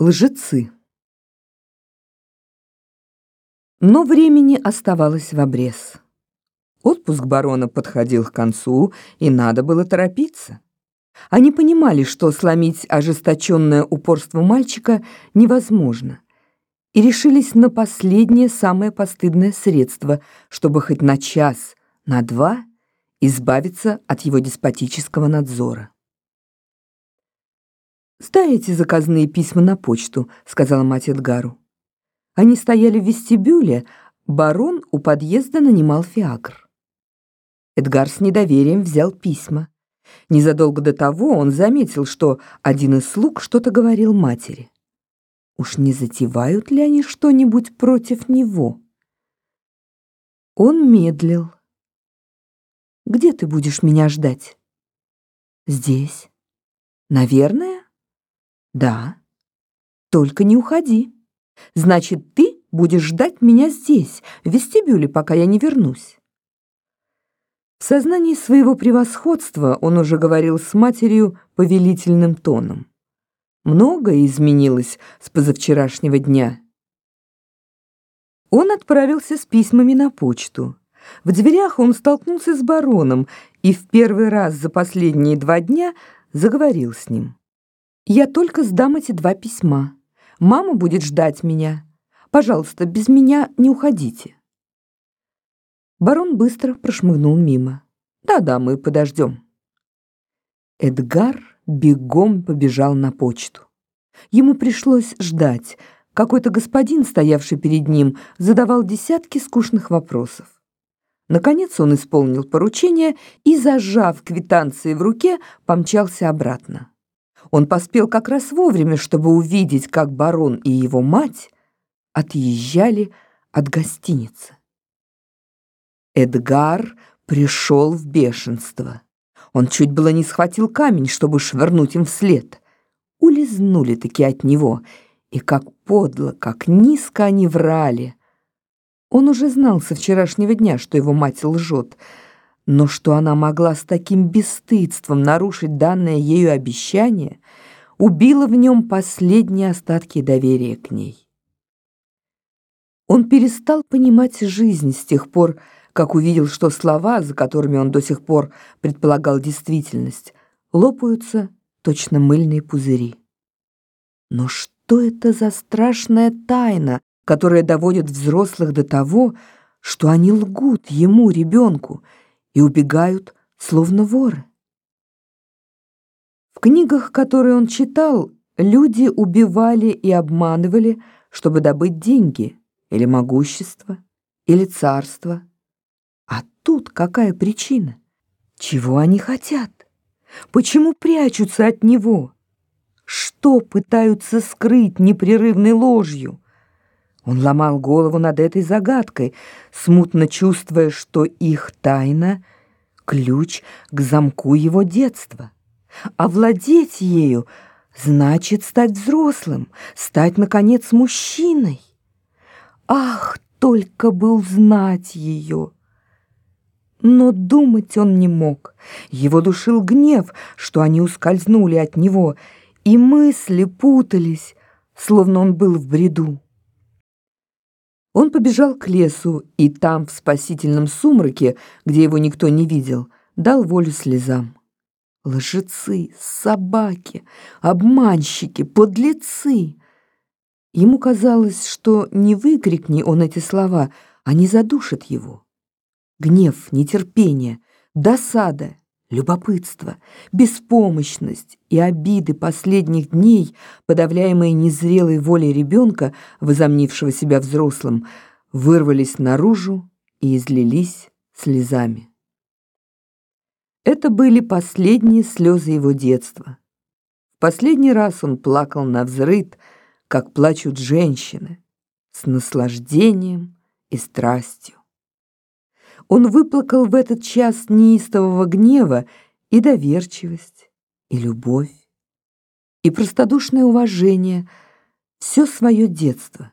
Лжецы. Но времени оставалось в обрез. Отпуск барона подходил к концу, и надо было торопиться. Они понимали, что сломить ожесточенное упорство мальчика невозможно, и решились на последнее самое постыдное средство, чтобы хоть на час, на два избавиться от его деспотического надзора. «Сдай эти заказные письма на почту», — сказала мать Эдгару. Они стояли в вестибюле, барон у подъезда нанимал фиакр. Эдгар с недоверием взял письма. Незадолго до того он заметил, что один из слуг что-то говорил матери. Уж не затевают ли они что-нибудь против него? Он медлил. «Где ты будешь меня ждать?» «Здесь». «Наверное?» Да. Только не уходи. Значит, ты будешь ждать меня здесь, в вестибюле, пока я не вернусь. В сознании своего превосходства он уже говорил с матерью повелительным тоном. Многое изменилось с позавчерашнего дня. Он отправился с письмами на почту. В дверях он столкнулся с бароном и в первый раз за последние два дня заговорил с ним. Я только сдам эти два письма. Мама будет ждать меня. Пожалуйста, без меня не уходите. Барон быстро прошмыгнул мимо. Да-да, мы подождем. Эдгар бегом побежал на почту. Ему пришлось ждать. Какой-то господин, стоявший перед ним, задавал десятки скучных вопросов. Наконец он исполнил поручение и, зажав квитанции в руке, помчался обратно. Он поспел как раз вовремя, чтобы увидеть, как барон и его мать отъезжали от гостиницы. Эдгар пришел в бешенство. Он чуть было не схватил камень, чтобы швырнуть им вслед. Улизнули-таки от него, и как подло, как низко они врали. Он уже знал со вчерашнего дня, что его мать лжет, но что она могла с таким бесстыдством нарушить данное ею обещание, убило в нем последние остатки доверия к ней. Он перестал понимать жизнь с тех пор, как увидел, что слова, за которыми он до сих пор предполагал действительность, лопаются точно мыльные пузыри. Но что это за страшная тайна, которая доводит взрослых до того, что они лгут ему, ребенку, и убегают, словно воры. В книгах, которые он читал, люди убивали и обманывали, чтобы добыть деньги или могущество, или царство. А тут какая причина? Чего они хотят? Почему прячутся от него? Что пытаются скрыть непрерывной ложью? Он ломал голову над этой загадкой, смутно чувствуя, что их тайна — ключ к замку его детства. Овладеть ею значит стать взрослым, стать, наконец, мужчиной. Ах, только бы узнать ее! Но думать он не мог. Его душил гнев, что они ускользнули от него, и мысли путались, словно он был в бреду. Он побежал к лесу, и там, в спасительном сумраке, где его никто не видел, дал волю слезам. Лжецы, собаки, обманщики, подлецы. Ему казалось, что не выкрикни он эти слова, они задушат его. Гнев, нетерпение, досада, любопытство, беспомощность и обиды последних дней, подавляемые незрелой волей ребенка, возомнившего себя взрослым, вырвались наружу и излились слезами. Это были последние слезы его детства. Последний раз он плакал на взрыд, как плачут женщины, с наслаждением и страстью. Он выплакал в этот час неистового гнева и доверчивость, и любовь, и простодушное уважение, все свое детство.